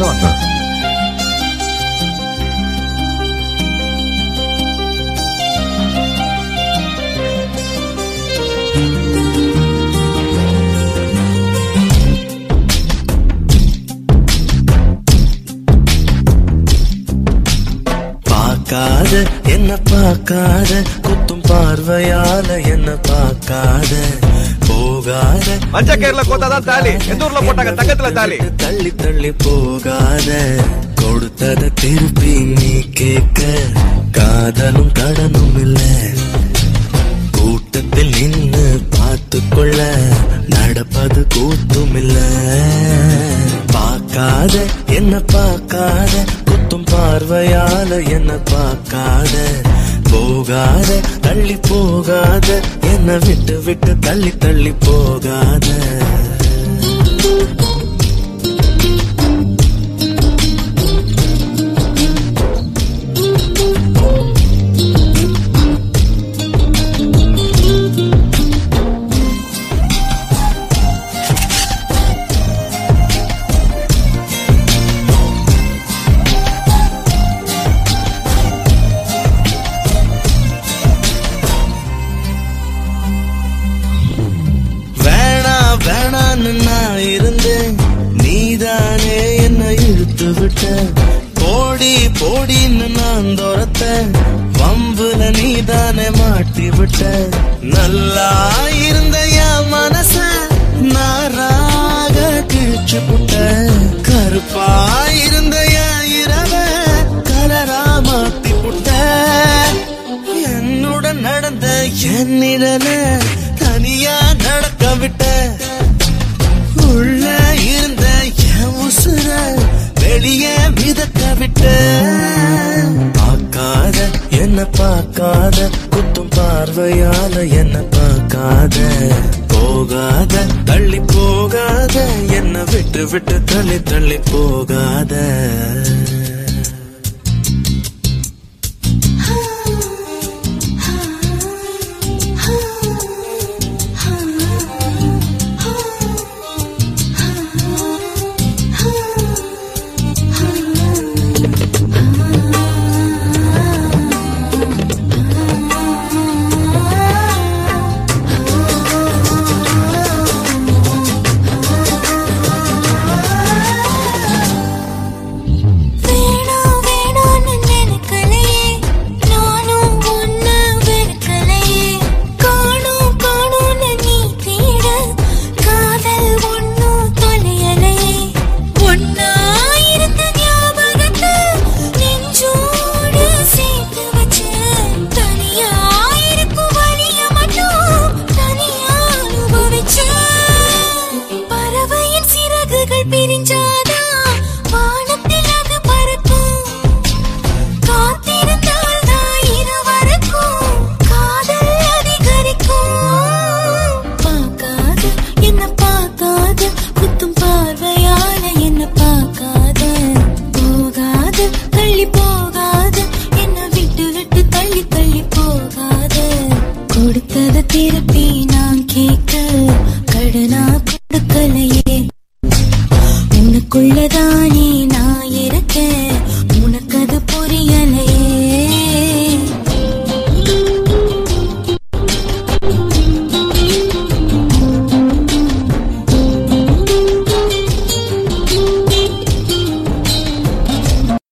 உள்ள பார்க்காத என்ன பார்க்காத குத்தும் பார்வையால என்ன பார்க்காத. போகாத. மஞ்ச கயிறுல கோத்தாதான் தாலி. எந்த ஊர்ல போட்டாங்க? தங்கத்துல தாலி. தள்ளி தள்ளி போகாத. கொடுத்தத திருப்பி நீ கேட்க. காதலும் கடனும் இல்ல. கூட்டத்தில் நின்னு பார்த்து கொள்ள நடப்பது கூத்தும் இல்ல. பார்க்காத என்ன பார்க்காத. குத்தும் பார்வையால என்ன பார்க்காத. போகாத தள்ளி போகாத என்ன விட்டு விட்டு தள்ளி தள்ளி போகாத. வேணான்னு நான் இருந்தேன். நீதானே என்ன இழுத்து விட்ட. போடி போடின்னு நான் துரத்த வம்புல நீதானே மாட்டி விட்ட. நல்லா இருந்த என் மனச நாராக கிழிச்சு புட்ட கருப்பா இருந்த என் இரவ கலரா மாத்தி புட்ட என்னுடன் நடந்த என்னிடன தனியா நடக்க விட்ட வெளியே மிதக்க விட்ட. பார்க்காத என்ன பார்க்காத. குத்தும் பார்வையால என்ன பார்க்காத. போகாத தள்ளி போகாத. என்ன விட்டு விட்டு தள்ளி தள்ளி போகாத. கேட்க கடனா கொடுக்கலையே. உனக்குள்ளதானே